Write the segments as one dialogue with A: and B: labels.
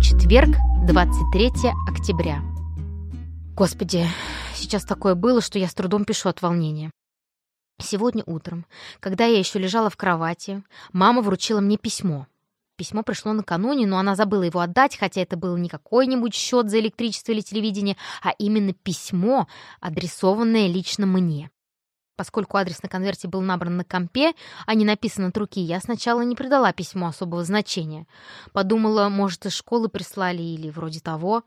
A: Четверг, 23 октября. Господи, сейчас такое было, что я с трудом пишу от волнения. Сегодня утром, когда я еще лежала в кровати, мама вручила мне письмо. Письмо пришло накануне, но она забыла его отдать, хотя это был не какой-нибудь счет за электричество или телевидение, а именно письмо, адресованное лично мне. Поскольку адрес на конверте был набран на компе, а не написан от руки, я сначала не придала письму особого значения. Подумала, может, из школы прислали или вроде того.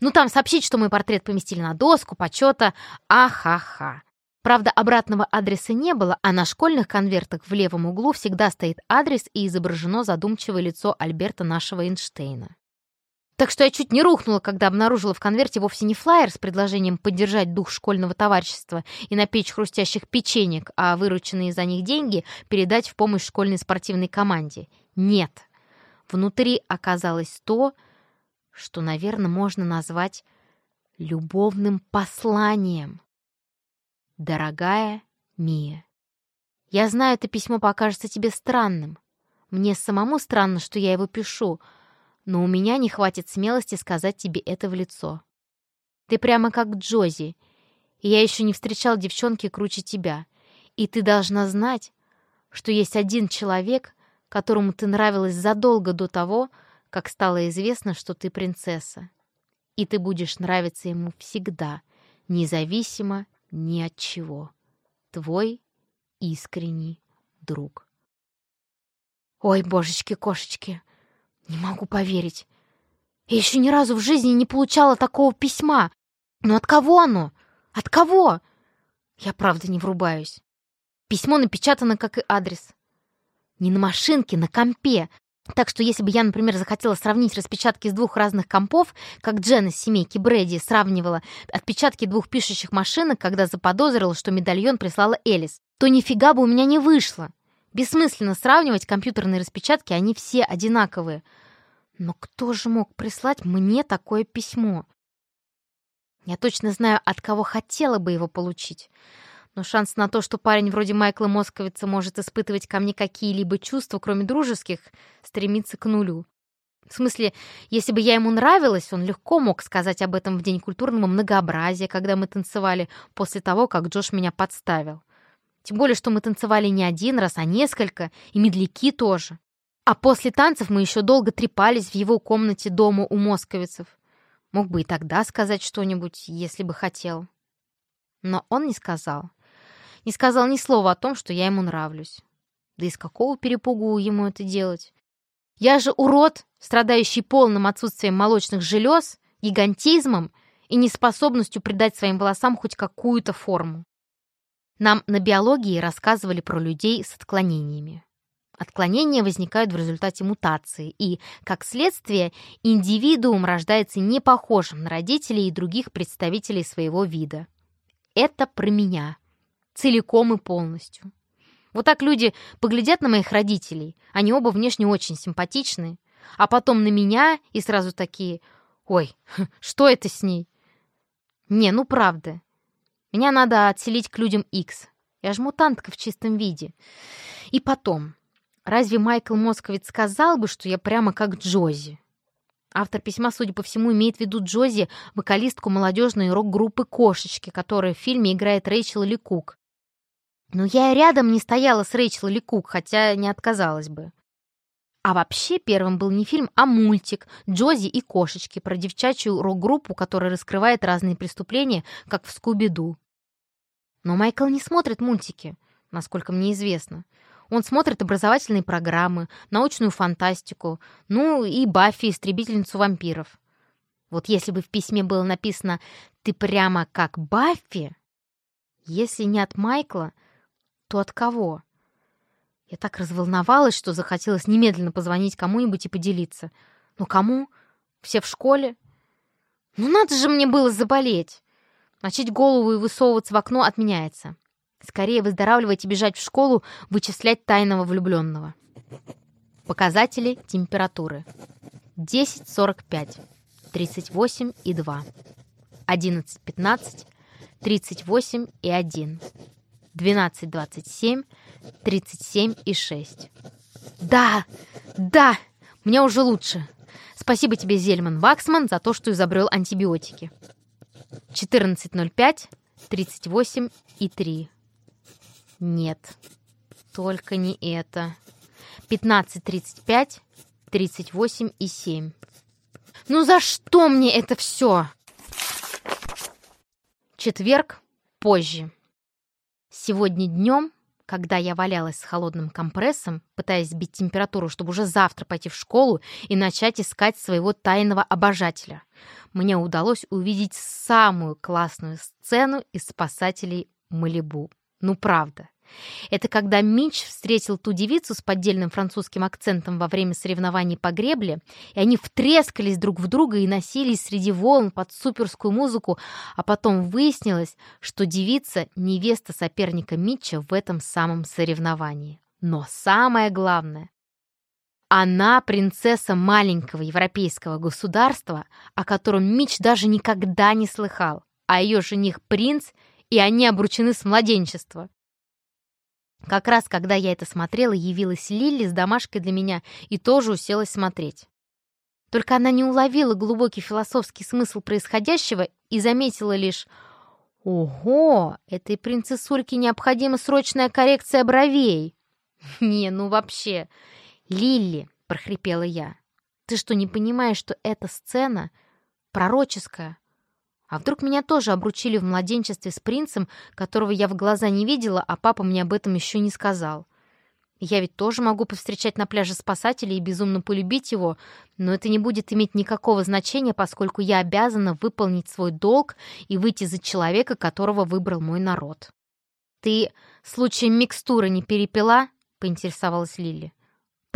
A: Ну, там сообщить, что мой портрет поместили на доску, почета. Ахаха. Правда, обратного адреса не было, а на школьных конвертах в левом углу всегда стоит адрес и изображено задумчивое лицо Альберта нашего Эйнштейна. Так что я чуть не рухнула, когда обнаружила в конверте вовсе не флаер с предложением поддержать дух школьного товарищества и напечь хрустящих печенек, а вырученные за них деньги передать в помощь школьной спортивной команде. Нет. Внутри оказалось то, что, наверное, можно назвать любовным посланием. Дорогая Мия, я знаю, это письмо покажется тебе странным. Мне самому странно, что я его пишу, но у меня не хватит смелости сказать тебе это в лицо. Ты прямо как Джози, я еще не встречал девчонки круче тебя. И ты должна знать, что есть один человек, которому ты нравилась задолго до того, как стало известно, что ты принцесса. И ты будешь нравиться ему всегда, независимо ни от чего. Твой искренний друг. Ой, божечки-кошечки, не могу поверить. Я еще ни разу в жизни не получала такого письма. Но от кого оно? От кого? Я правда не врубаюсь. Письмо напечатано, как и адрес. Не на машинке, на компе, так что если бы я, например, захотела сравнить распечатки с двух разных компов, как Джен из семейки Брэди сравнивала отпечатки двух пишущих машинок, когда заподозрила, что медальон прислала Элис, то нифига бы у меня не вышло. Бессмысленно сравнивать компьютерные распечатки, они все одинаковые. Но кто же мог прислать мне такое письмо? Я точно знаю, от кого хотела бы его получить но шанс на то, что парень вроде Майкла Московица может испытывать ко мне какие-либо чувства, кроме дружеских, стремится к нулю. В смысле, если бы я ему нравилась, он легко мог сказать об этом в День культурного многообразия, когда мы танцевали после того, как Джош меня подставил. Тем более, что мы танцевали не один раз, а несколько, и медляки тоже. А после танцев мы еще долго трепались в его комнате дома у московицев. Мог бы и тогда сказать что-нибудь, если бы хотел. Но он не сказал не сказал ни слова о том, что я ему нравлюсь. Да из какого перепугу ему это делать? Я же урод, страдающий полным отсутствием молочных желез, гигантизмом и неспособностью придать своим волосам хоть какую-то форму. Нам на биологии рассказывали про людей с отклонениями. Отклонения возникают в результате мутации, и, как следствие, индивидуум рождается не похожим на родителей и других представителей своего вида. Это про меня целиком и полностью. Вот так люди поглядят на моих родителей, они оба внешне очень симпатичные, а потом на меня и сразу такие «Ой, что это с ней?» Не, ну правда. Меня надо отселить к людям X. Я ж мутантка в чистом виде. И потом, разве Майкл Московиц сказал бы, что я прямо как Джози? Автор письма, судя по всему, имеет в виду Джози, вокалистку молодежной рок-группы «Кошечки», которая в фильме играет Рэйчел Ли Кук. Но я и рядом не стояла с Рэйчел или Кук, хотя не отказалась бы. А вообще первым был не фильм, а мультик «Джози и кошечки» про девчачью рок-группу, которая раскрывает разные преступления, как в Скуби-Ду. Но Майкл не смотрит мультики, насколько мне известно. Он смотрит образовательные программы, научную фантастику, ну и Баффи, истребительницу вампиров. Вот если бы в письме было написано «Ты прямо как Баффи», если не от Майкла, то от кого? Я так разволновалась, что захотелось немедленно позвонить кому-нибудь и поделиться. Но кому? Все в школе? Ну надо же мне было заболеть! Мочить голову и высовываться в окно отменяется. Скорее выздоравливать и бежать в школу, вычислять тайного влюбленного. Показатели температуры. 10.45, 38,2, 11.15, 38 и 1. 12.27, 37 и 6. Да, да, мне уже лучше. Спасибо тебе, Зельман Ваксман, за то, что изобрел антибиотики. 14.05, 38 и 3. Нет, только не это. 15.35, 38 и 7. Ну за что мне это все? Четверг позже. Сегодня днем, когда я валялась с холодным компрессом, пытаясь сбить температуру, чтобы уже завтра пойти в школу и начать искать своего тайного обожателя, мне удалось увидеть самую классную сцену из «Спасателей Малибу». Ну, правда. Это когда Мич встретил ту девицу с поддельным французским акцентом во время соревнований по гребле, и они втрескались друг в друга и носились среди волн под суперскую музыку, а потом выяснилось, что девица — невеста соперника Митча в этом самом соревновании. Но самое главное, она принцесса маленького европейского государства, о котором Мич даже никогда не слыхал, а ее жених принц, и они обручены с младенчества. Как раз, когда я это смотрела, явилась Лилли с домашкой для меня и тоже уселась смотреть. Только она не уловила глубокий философский смысл происходящего и заметила лишь «Ого, этой принцессульке необходима срочная коррекция бровей!» «Не, ну вообще!» «Лилли!» — прохрипела я. «Ты что, не понимаешь, что эта сцена пророческая? А вдруг меня тоже обручили в младенчестве с принцем, которого я в глаза не видела, а папа мне об этом еще не сказал? Я ведь тоже могу повстречать на пляже спасателей и безумно полюбить его, но это не будет иметь никакого значения, поскольку я обязана выполнить свой долг и выйти за человека, которого выбрал мой народ. «Ты случаем микстуры не перепила?» — поинтересовалась Лили.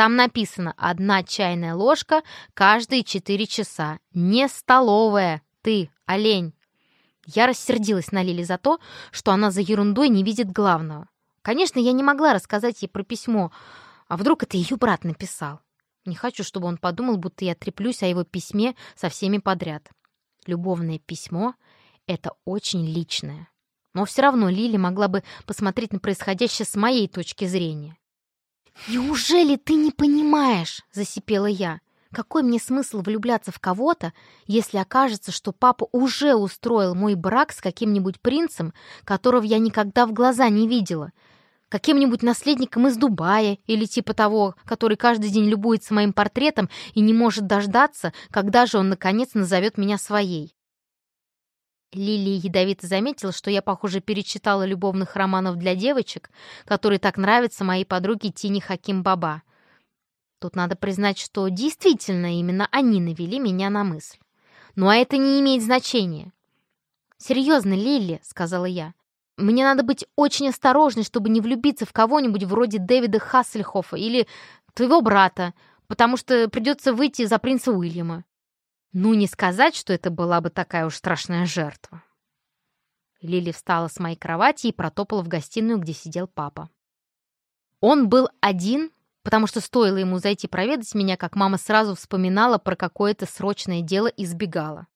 A: «Там написано «одна чайная ложка каждые четыре часа». Не столовая, ты, олень!» Я рассердилась на Лили за то, что она за ерундой не видит главного. Конечно, я не могла рассказать ей про письмо, а вдруг это ее брат написал. Не хочу, чтобы он подумал, будто я треплюсь о его письме со всеми подряд. Любовное письмо — это очень личное. Но все равно Лили могла бы посмотреть на происходящее с моей точки зрения. «Неужели ты не понимаешь?» — засипела я. Какой мне смысл влюбляться в кого-то, если окажется, что папа уже устроил мой брак с каким-нибудь принцем, которого я никогда в глаза не видела, каким-нибудь наследником из Дубая или типа того, который каждый день любуется моим портретом и не может дождаться, когда же он, наконец, назовет меня своей. Лилия ядовито заметила, что я, похоже, перечитала любовных романов для девочек, которые так нравятся моей подруге Тине Хаким Баба. Тут надо признать, что действительно именно они навели меня на мысль. Ну а это не имеет значения. «Серьезно, Лили», — сказала я, — «мне надо быть очень осторожной, чтобы не влюбиться в кого-нибудь вроде Дэвида Хассельхофа или твоего брата, потому что придется выйти за принца Уильяма». Ну, не сказать, что это была бы такая уж страшная жертва. Лили встала с моей кровати и протопала в гостиную, где сидел папа. Он был один потому что стоило ему зайти проведать меня, как мама сразу вспоминала про какое-то срочное дело и сбегала.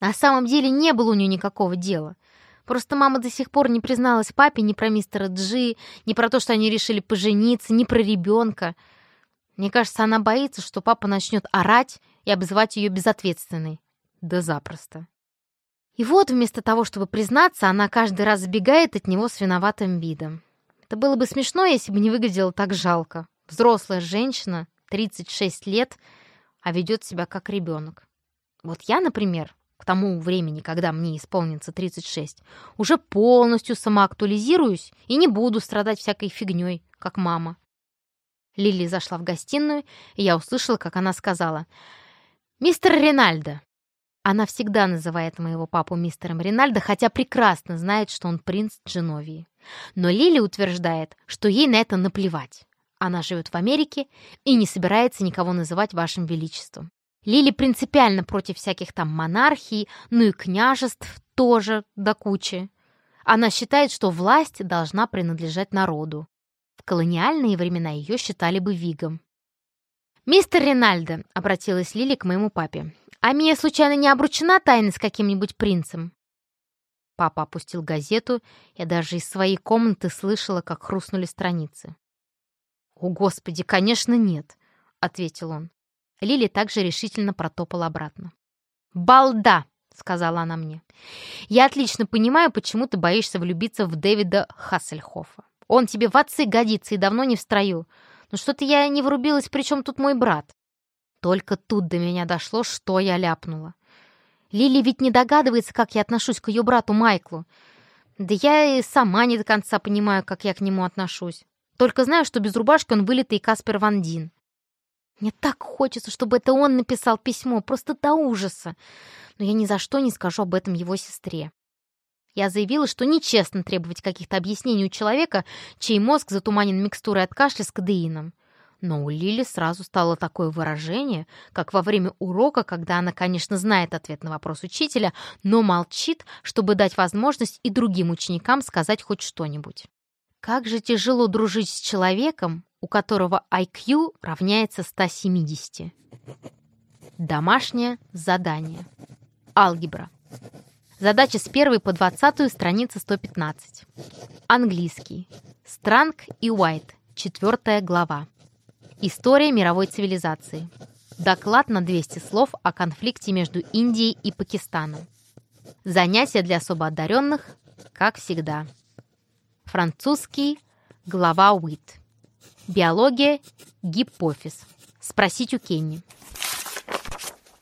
A: На самом деле не было у нее никакого дела. Просто мама до сих пор не призналась папе ни про мистера Джи, ни про то, что они решили пожениться, ни про ребенка. Мне кажется, она боится, что папа начнет орать и обзывать ее безответственной. Да запросто. И вот вместо того, чтобы признаться, она каждый раз сбегает от него с виноватым видом. Это было бы смешно, если бы не выглядело так жалко. Взрослая женщина, 36 лет, а ведет себя как ребенок. Вот я, например, к тому времени, когда мне исполнится 36, уже полностью самоактуализируюсь и не буду страдать всякой фигней, как мама. Лили зашла в гостиную, и я услышала, как она сказала «Мистер Ринальдо». Она всегда называет моего папу мистером Ринальдо, хотя прекрасно знает, что он принц Дженовии. Но Лили утверждает, что ей на это наплевать. Она живет в Америке и не собирается никого называть вашим величеством. Лили принципиально против всяких там монархий, ну и княжеств тоже до кучи. Она считает, что власть должна принадлежать народу. В колониальные времена ее считали бы вигом. «Мистер Ринальдо», — обратилась Лили к моему папе, «а меня случайно не обручена тайна с каким-нибудь принцем?» Папа опустил газету, я даже из своей комнаты слышала, как хрустнули страницы. «О, Господи, конечно, нет!» — ответил он. Лили также решительно протопала обратно. «Балда!» — сказала она мне. «Я отлично понимаю, почему ты боишься влюбиться в Дэвида Хассельхофа. Он тебе в отцы годится и давно не в строю. Но что-то я не врубилась, при чем тут мой брат?» Только тут до меня дошло, что я ляпнула. Лили ведь не догадывается, как я отношусь к ее брату Майклу. Да я и сама не до конца понимаю, как я к нему отношусь. Только знаю, что без рубашки он вылитый Каспер Ван Дин. Мне так хочется, чтобы это он написал письмо, просто до ужаса. Но я ни за что не скажу об этом его сестре. Я заявила, что нечестно требовать каких-то объяснений у человека, чей мозг затуманен микстурой от кашля с кадеином. Но у Лили сразу стало такое выражение, как во время урока, когда она, конечно, знает ответ на вопрос учителя, но молчит, чтобы дать возможность и другим ученикам сказать хоть что-нибудь. Как же тяжело дружить с человеком, у которого IQ равняется 170. Домашнее задание. Алгебра. Задача с 1 по 20 страница 115. Английский. Странг и Уайт. Четвертая глава. История мировой цивилизации. Доклад на 200 слов о конфликте между Индией и Пакистаном. Занятия для особо одаренных, как всегда. Французский. Глава Уит. Биология, гипофиз. Спросить у Кенни.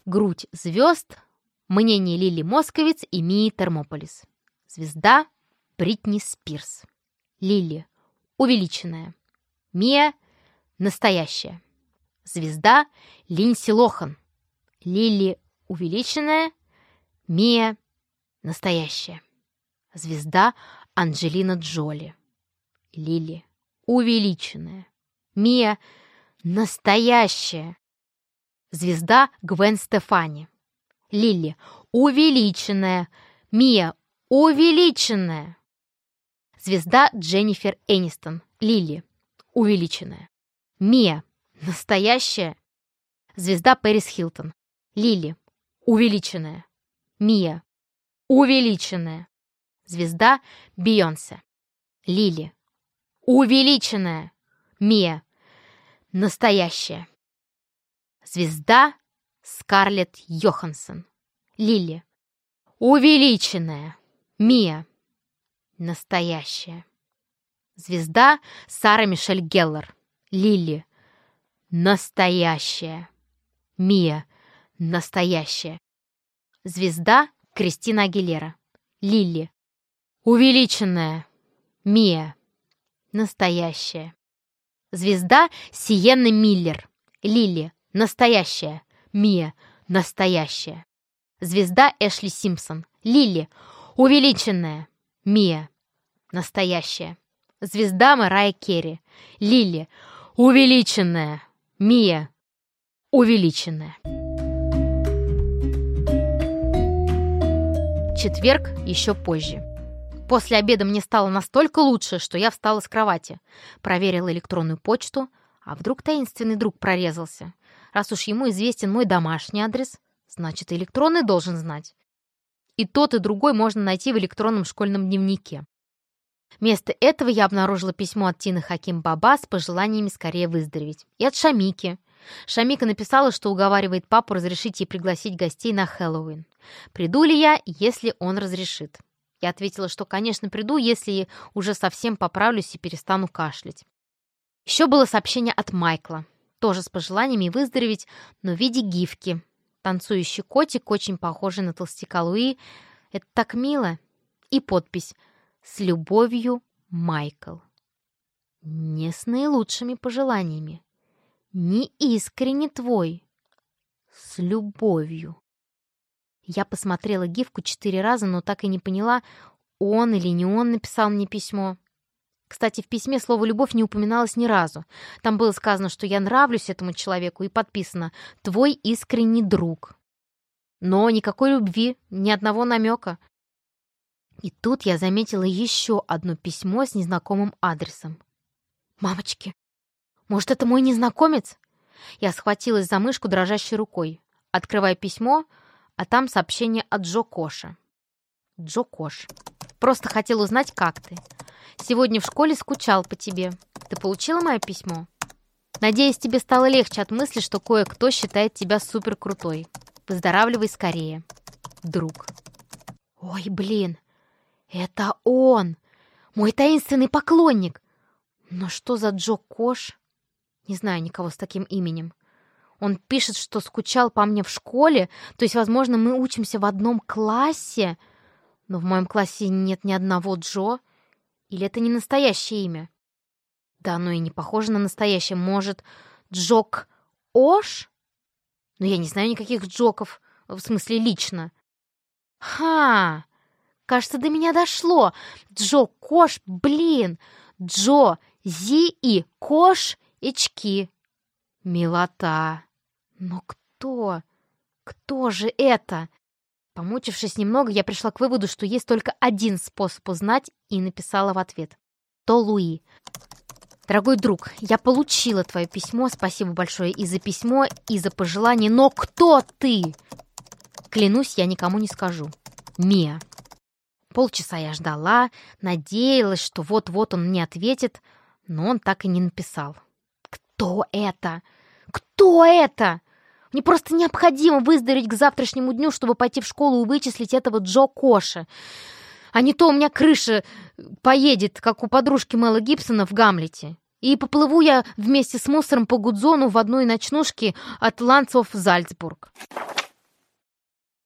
A: Грудь звезд. Мнение Лили Московиц и Мии Термополис. Звезда Бритни Спирс. Лили. Увеличенная. Мия. Настоящая. Звезда Линси Лохан. Лили. Увеличенная. Мия. Настоящая. Звезда Анджелина Джоли. Лили. Увеличенная. Мия настоящая. Звезда Гвен Стефани. Лили увеличенная. Мия увеличенная. Звезда Дженнифер Энистон. Лили увеличенная. Мия настоящая. Звезда Пэрис Хилтон. Лили увеличенная. Мия увеличенная. Звезда Бейонсе. Лили увеличенная. Мия Настоящая. Звезда Скарлетт Йоханссон. Лили. Увеличенная. Мия. Настоящая. Звезда Сара Мишель Геллер. Лили. Настоящая. Мия. Настоящая. Звезда Кристина Агилера. Лили. Увеличенная. Мия. Настоящая. Звезда Сиенна Миллер. Лили. Настоящая. Мия. Настоящая. Звезда Эшли Симпсон. Лили. Увеличенная. Мия. Настоящая. Звезда Мэрайя Керри. Лили. Увеличенная. Мия. Увеличенная. Четверг еще позже. После обеда мне стало настолько лучше, что я встала с кровати, проверила электронную почту, а вдруг таинственный друг прорезался. Раз уж ему известен мой домашний адрес, значит, электронный должен знать. И тот, и другой можно найти в электронном школьном дневнике. Вместо этого я обнаружила письмо от Тины Хаким Баба с пожеланиями скорее выздороветь. И от Шамики. Шамика написала, что уговаривает папу разрешить ей пригласить гостей на Хэллоуин. Приду ли я, если он разрешит? Я ответила, что, конечно, приду, если уже совсем поправлюсь и перестану кашлять. Еще было сообщение от Майкла, тоже с пожеланиями выздороветь, но в виде гифки. Танцующий котик, очень похожий на толстяка Луи. Это так мило. И подпись «С любовью, Майкл». Не с наилучшими пожеланиями. Не искренне твой. С любовью. Я посмотрела гифку четыре раза, но так и не поняла, он или не он написал мне письмо. Кстати, в письме слово «любовь» не упоминалось ни разу. Там было сказано, что я нравлюсь этому человеку, и подписано «Твой искренний друг». Но никакой любви, ни одного намека. И тут я заметила еще одно письмо с незнакомым адресом. «Мамочки, может, это мой незнакомец?» Я схватилась за мышку дрожащей рукой. Открывая письмо, а там сообщение от Джо Коша. Джо Кош. Просто хотел узнать, как ты. Сегодня в школе скучал по тебе. Ты получила мое письмо? Надеюсь, тебе стало легче от мысли, что кое-кто считает тебя супер крутой. Выздоравливай скорее. Друг. Ой, блин, это он! Мой таинственный поклонник! Но что за Джо Кош? Не знаю никого с таким именем. Он пишет, что скучал по мне в школе, то есть, возможно, мы учимся в одном классе, но в моем классе нет ни одного Джо. Или это не настоящее имя? Да, оно и не похоже на настоящее. Может, Джок Ош? Но я не знаю никаких Джоков, в смысле лично. Ха! Кажется, до меня дошло. Джо Кош, блин! Джо Зи и Кош Ички. Милота. Но кто? Кто же это? Помучившись немного, я пришла к выводу, что есть только один способ узнать, и написала в ответ. То Луи. Дорогой друг, я получила твое письмо, спасибо большое и за письмо, и за пожелание, но кто ты? Клянусь, я никому не скажу. Мия. Полчаса я ждала, надеялась, что вот-вот он мне ответит, но он так и не написал. Кто это? Кто это? Мне просто необходимо выздороветь к завтрашнему дню, чтобы пойти в школу и вычислить этого Джо Коша. А не то у меня крыша поедет, как у подружки Мэла Гибсона в Гамлете. И поплыву я вместе с мусором по Гудзону в одной ночнушке от Ланцов Зальцбург.